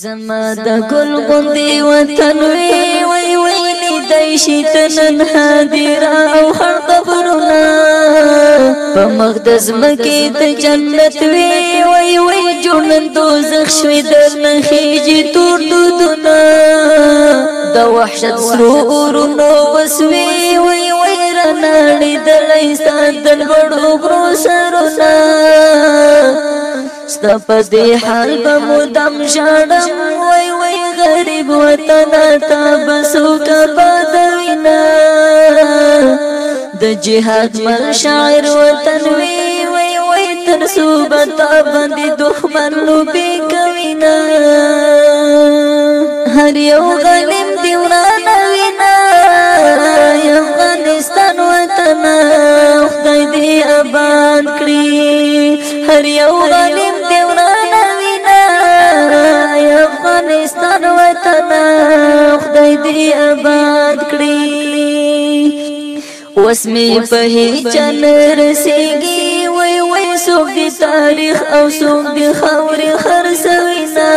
زما د ګل غوندې وطن وی وی وی لیدای شي تنن حاضر او خړ قبرونه په مقدس مکه د جنت وی وی وی جنن دوزخ شوي در نه خېږي تور دودونه د وحشت سرو ورونو وسوي وی وی رنړې د لایستان د وړو برو سرونه ستا په دې حال به مدام شړم وای وای غریب وطن ته بسو کا پدوینا د جهاد مل شاعر وطن وی وای وای تر صوبه تا باندې دښمن لوبي کوینا هر یو غریب آباد کړی اوس می په هیڅ نه رسېږي وای وای سوګ دی تاریخ او سوګ دی خاورې خرڅوي نا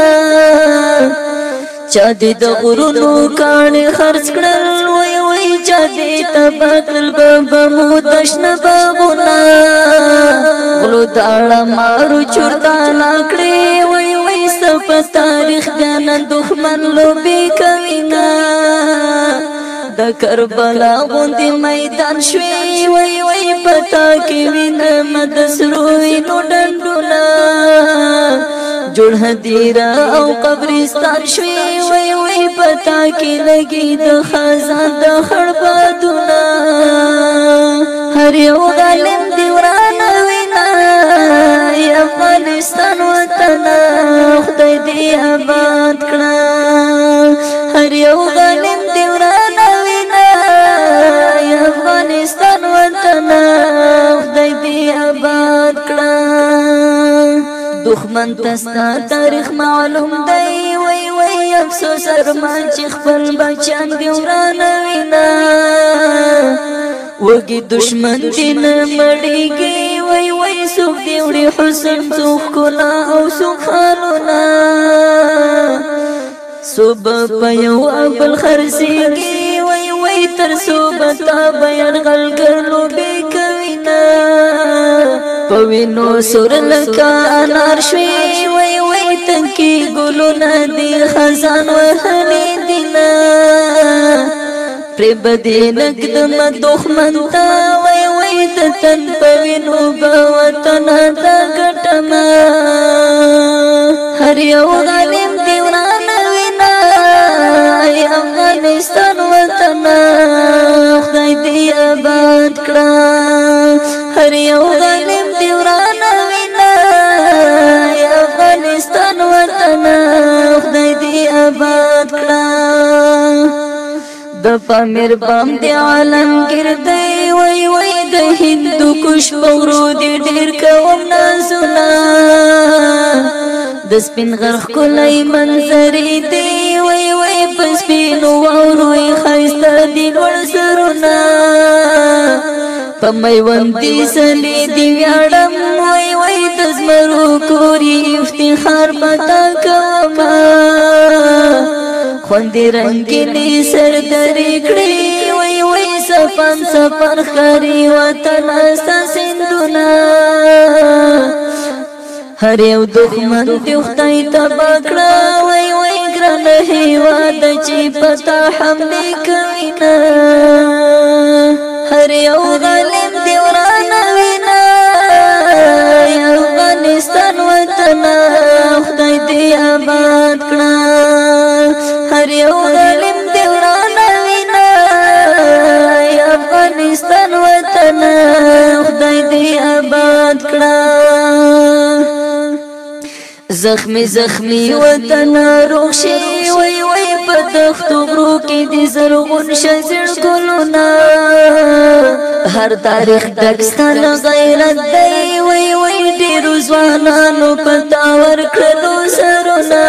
چا دې د غرونو کانه خرڅ کړل وای وای چا دې تبادل بابا مو تشنه باغونا غلو داړه مارو چورتا لاکړې وای وای سپ تاریخ جنن دښمن لوبي کوي نا د کربلا غوندې میدان شوي وای وای پتا کې وینه مد سروي نو ډنډونا جوړ هدیرا او قبرستان شوي وای وای پتا کې لګي د خزان د خړبادونا هر یو غلم دی ورانه وینا افغانستان وطن خدای دې آباد دښمن تستا تاریخ معلوم دی وای وای افسوس ارمان چې خپل بچان دی وران وینا وګي دښمن دې نه مړیږي وای وای سوک دی وړي حسن سوک کولا او سوخالونا صبح پیو ابل خرسیږي وای وای تر صبح تا بیان غل کړلو بیک پوینو سور لکا انار شوی وی وی تکی گلو ندی خزان وحنی دینا پری بدی نگدم دخمن تا وی وی تتن پوینو باوتن تا گٹما هر یو غالم دیوران وینا ای افغانستان وطن خدای دی آباد کرا هر یو پامیر بام دی عالم گردی وی وی د هندو کش پورو دی ډیر کوم نازنا د سپین غرخ کولای منظرې دی وی وی پس پینو ورو خیسته دی ور سرنا په میوندې سلی دی ویړم وی وی تزمرو کوری افتخار پتا کومه خوندې رنگینې سر درې کړې وای وای سفن سفن خري وطن است سندونه هر یو دښمن دې خدای تبا کړه وای وای ګران هیواد چې پتا هم دې کوي نه هر یو غلم دې ورانه وینا افغانستان وطن خدای دې آباد افغانستان وطن خدای دې آباد کړه زخمی زخمی وطن روغ شي وای وای په تختو غرو کې دې زرغون شزړ ګلونه هر تاریخ دکستان غیرت دی وای وای ډېر ځوانانو په تاور کړلو سرونه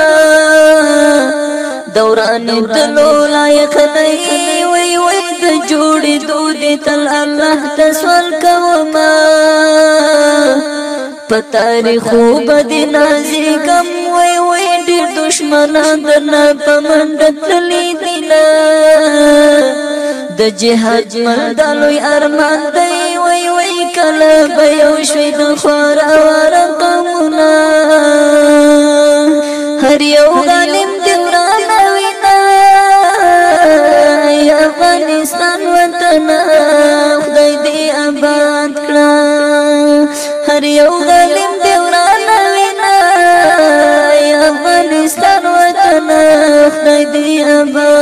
دوران دلو لایق نئی وی وی د جوړی دود تل الله تسوال کوما پتاری خوب دی نازی کم وی وی دی دشمنان درنا پمندت لی دینا د جهاد مندالوی ارمان دی وی وی کلا بیو شوی دخوار آوار قومنا هر یو غالی دی ابا